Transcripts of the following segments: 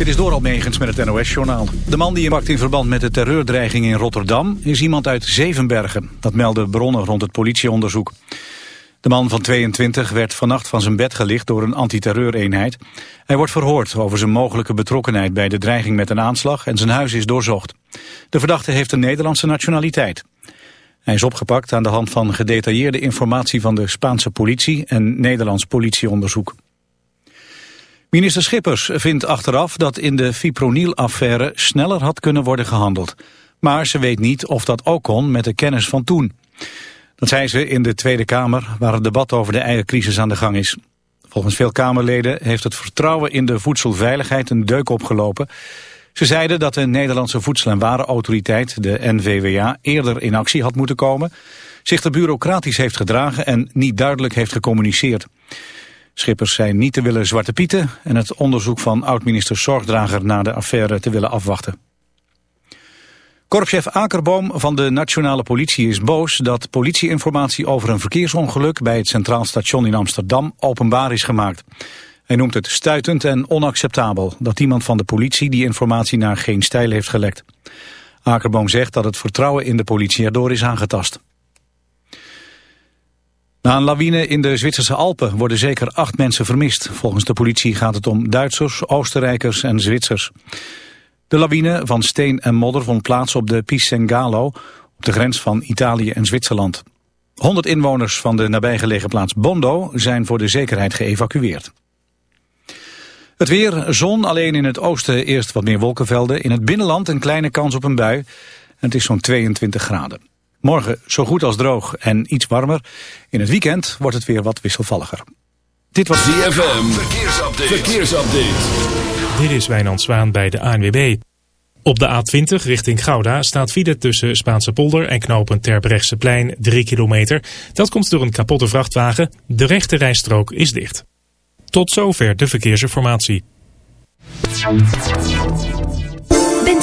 Dit is door Almegens met het NOS-journaal. De man die pakt in verband met de terreurdreiging in Rotterdam... is iemand uit Zevenbergen. Dat melden bronnen rond het politieonderzoek. De man van 22 werd vannacht van zijn bed gelicht door een antiterreureenheid. Hij wordt verhoord over zijn mogelijke betrokkenheid bij de dreiging met een aanslag... en zijn huis is doorzocht. De verdachte heeft een Nederlandse nationaliteit. Hij is opgepakt aan de hand van gedetailleerde informatie van de Spaanse politie... en Nederlands politieonderzoek. Minister Schippers vindt achteraf dat in de fipronil-affaire sneller had kunnen worden gehandeld. Maar ze weet niet of dat ook kon met de kennis van toen. Dat zei ze in de Tweede Kamer, waar het debat over de eiercrisis aan de gang is. Volgens veel Kamerleden heeft het vertrouwen in de voedselveiligheid een deuk opgelopen. Ze zeiden dat de Nederlandse Voedsel- en Warenautoriteit, de NVWA, eerder in actie had moeten komen, zich te bureaucratisch heeft gedragen en niet duidelijk heeft gecommuniceerd. Schippers zijn niet te willen zwarte pieten en het onderzoek van oud-minister Zorgdrager naar de affaire te willen afwachten. Korpschef Akerboom van de Nationale Politie is boos dat politieinformatie over een verkeersongeluk bij het Centraal Station in Amsterdam openbaar is gemaakt. Hij noemt het stuitend en onacceptabel dat iemand van de politie die informatie naar geen stijl heeft gelekt. Akerboom zegt dat het vertrouwen in de politie erdoor is aangetast. Na een lawine in de Zwitserse Alpen worden zeker acht mensen vermist. Volgens de politie gaat het om Duitsers, Oostenrijkers en Zwitsers. De lawine van steen en modder vond plaats op de Pisengalo... op de grens van Italië en Zwitserland. 100 inwoners van de nabijgelegen plaats Bondo zijn voor de zekerheid geëvacueerd. Het weer, zon, alleen in het oosten eerst wat meer wolkenvelden. In het binnenland een kleine kans op een bui. Het is zo'n 22 graden. Morgen zo goed als droog en iets warmer. In het weekend wordt het weer wat wisselvalliger. Dit was DFM. Verkeersupdate. Verkeersupdate. Dit is Wijnand Zwaan bij de ANWB. Op de A20 richting Gouda staat file tussen Spaanse polder en knopen Terbrechtseplein 3 kilometer. Dat komt door een kapotte vrachtwagen. De rechte rijstrook is dicht. Tot zover de verkeersinformatie.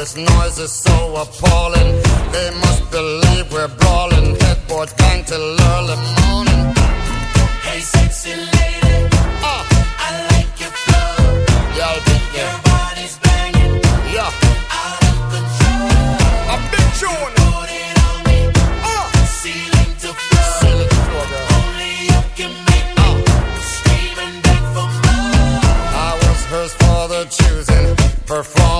This noise is so appalling. They must believe we're brawling, headboards bang till early morning. Hey, sexy lady, Ah, I like your flow. yeah, big Your yeah, body's banging, yeah, out of control. a big tune.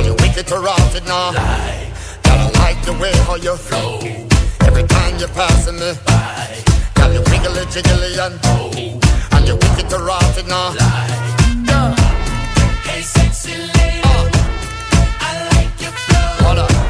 Girl, you wicked to rot it now. Girl, I like the way how you flow. Every time you're passing me by. Girl, you wiggly jiggly and oh, and you wicked to rot it now. Girl, Hey, sexy lady, uh, I like your flow. hold on.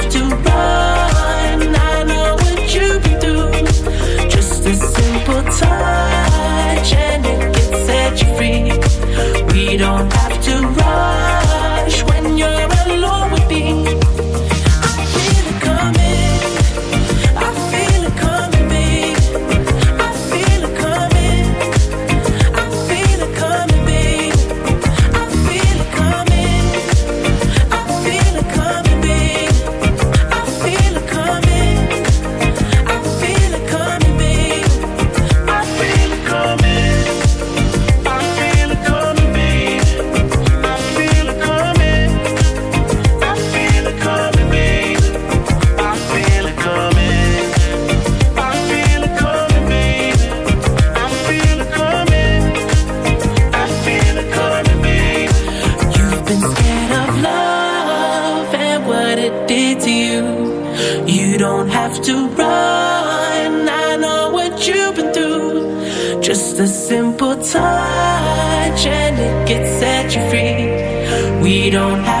We don't have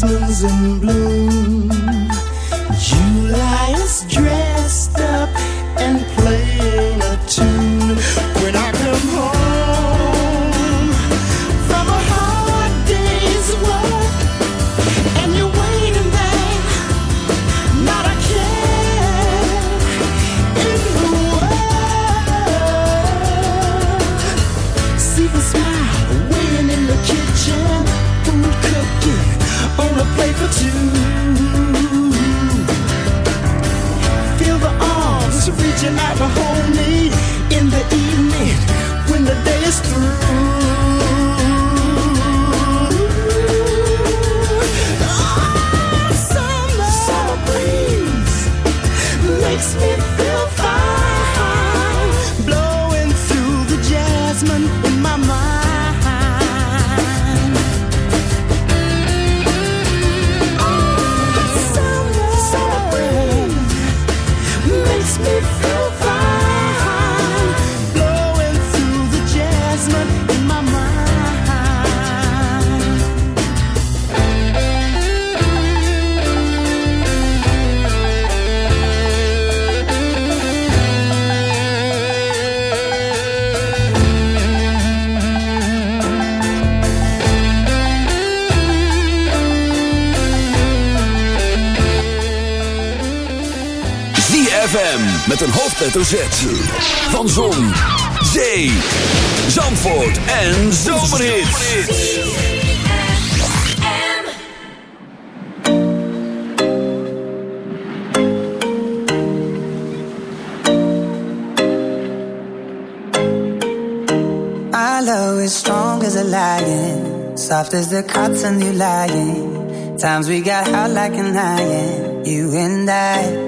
jasmines in bloom. hoofdletter Van Zon, Zee, Zandvoort en Zomerhits. I love is strong as a lion, soft as the cotton you lying. Times we got hot like an iron, you and I.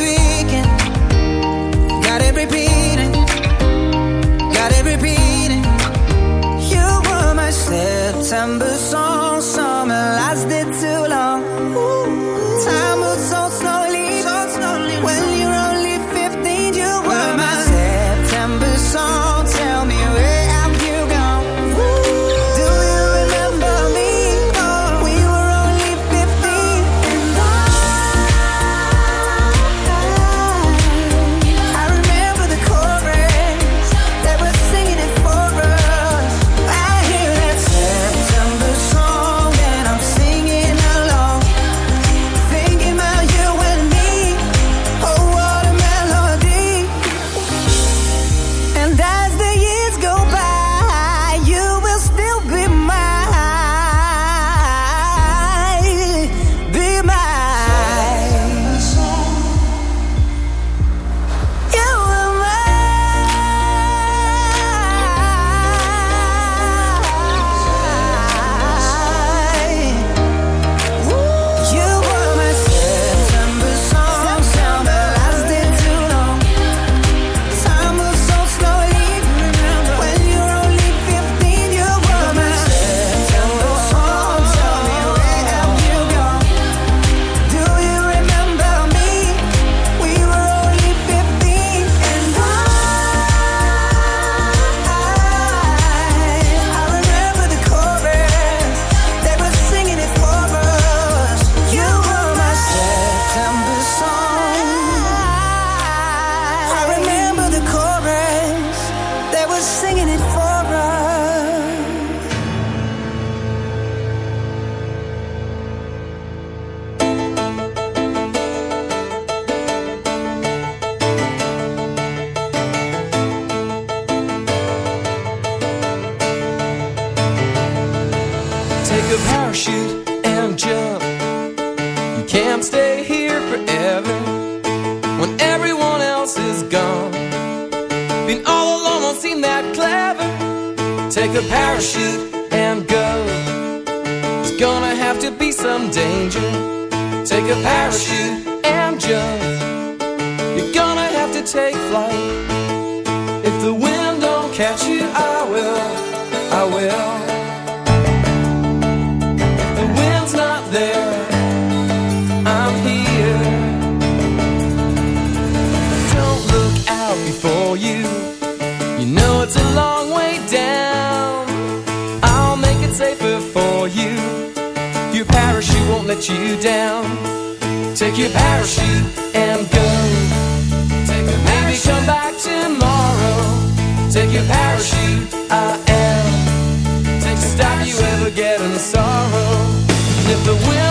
Shoot and jump. You can't stay here forever when everyone else is gone. Been all alone won't seem that clever. Take a parachute and go. There's gonna have to be some danger. Take a parachute you down. Take your parachute and go. Take a Maybe come back tomorrow. Take your parachute, I am. Take Stop you ever getting sorrow. And if the wind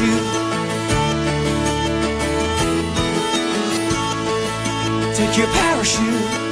you. Take your parachute.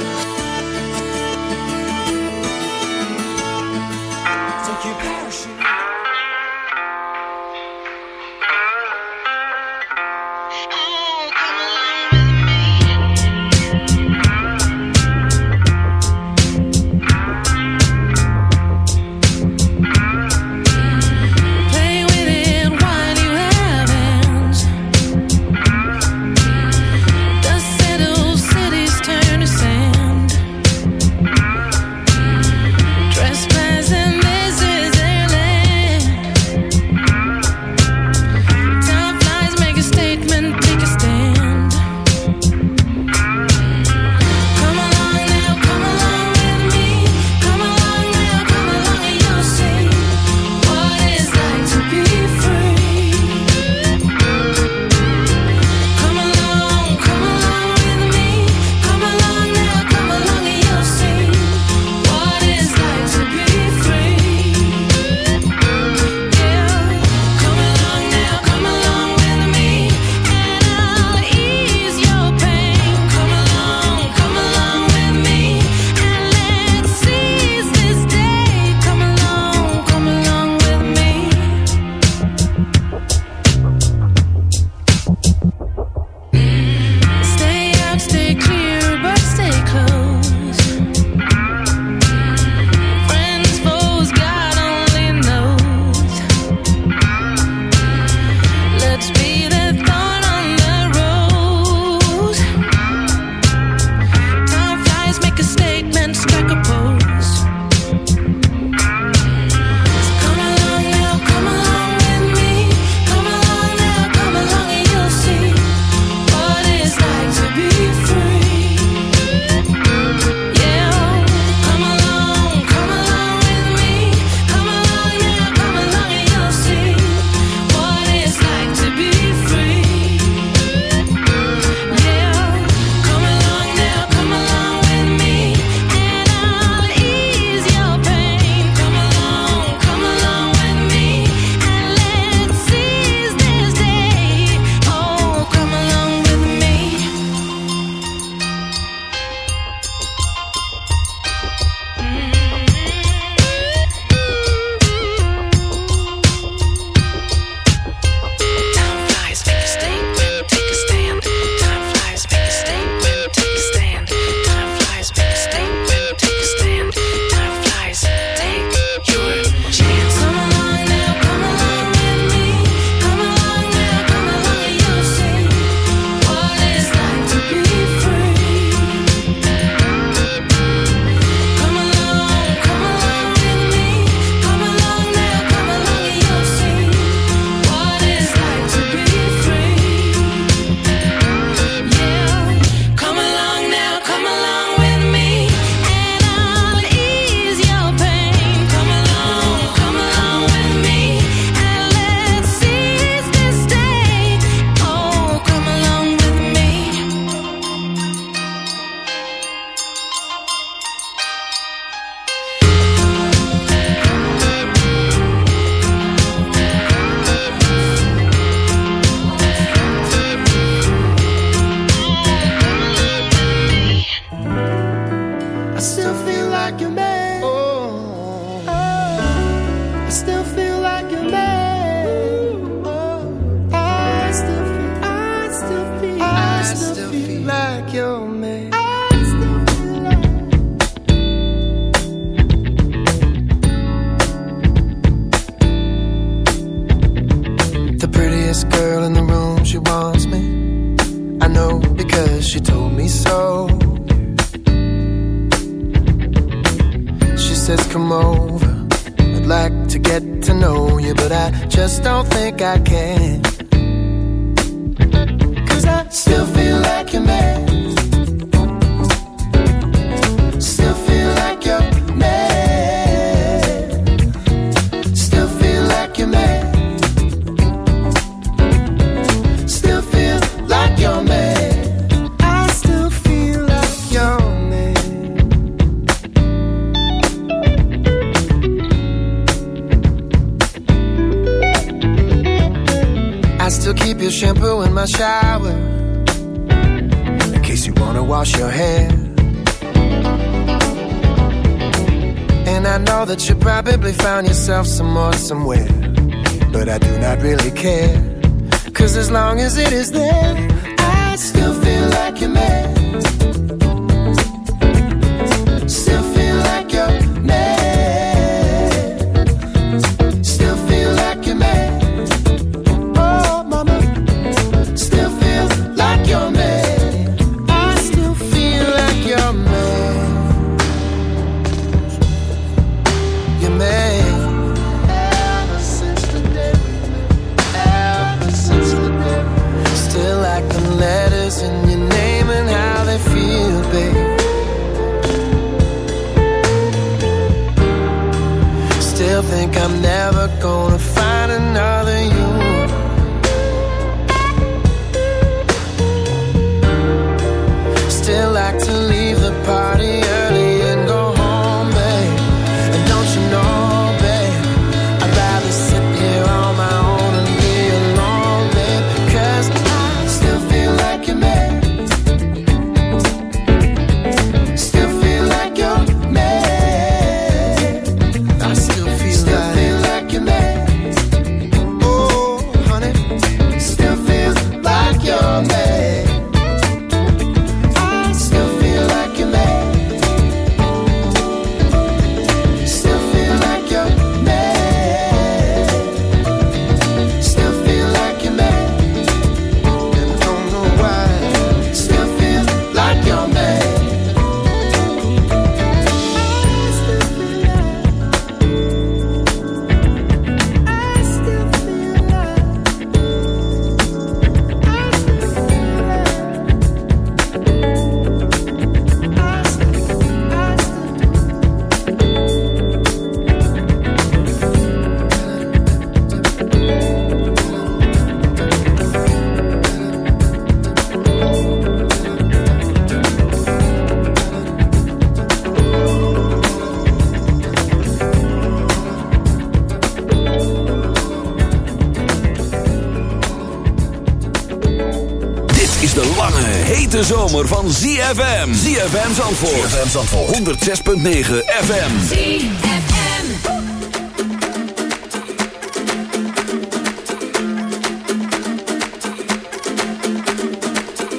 hete zomer van ZFM. ZFM Zandvoort. ZFM Zandvoort. 106.9 FM.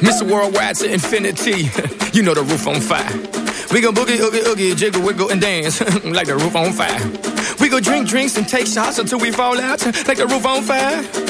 Mr. Worldwide to infinity. you know the roof on fire. We go boogie, oogie, oogie, jiggle, wiggle, and dance like the roof on fire. We go drink drinks and take shots until we fall out like the roof on fire.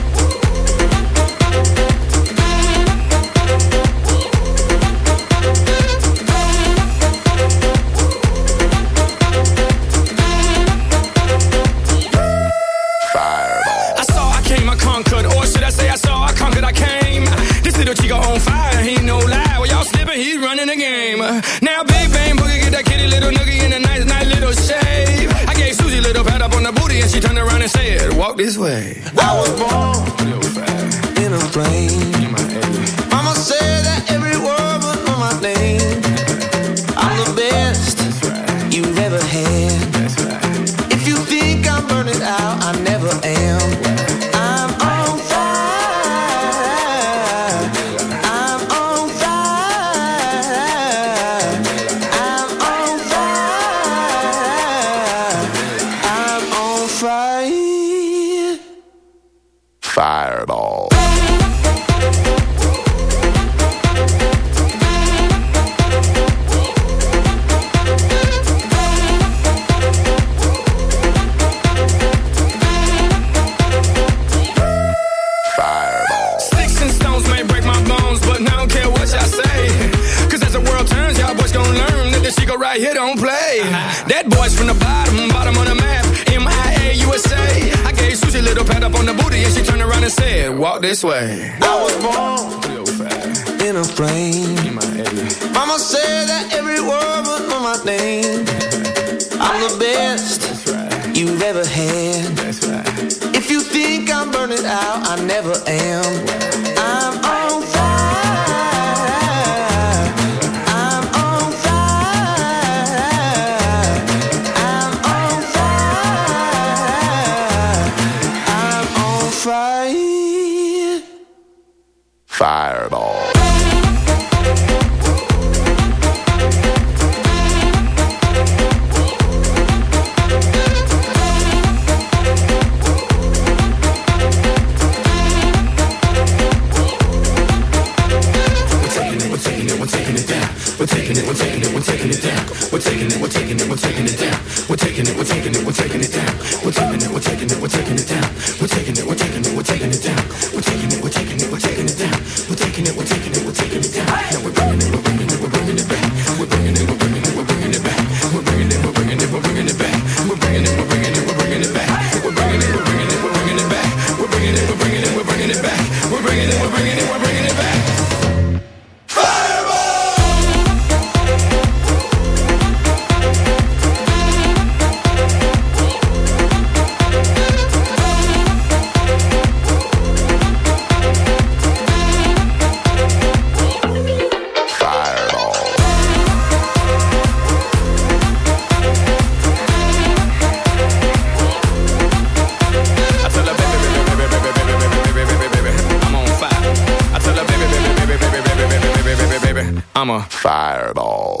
Say it. walk this way. I was born in a plane. Mama said that every word was my name. I'm the best right. you've ever had. this way. fireball.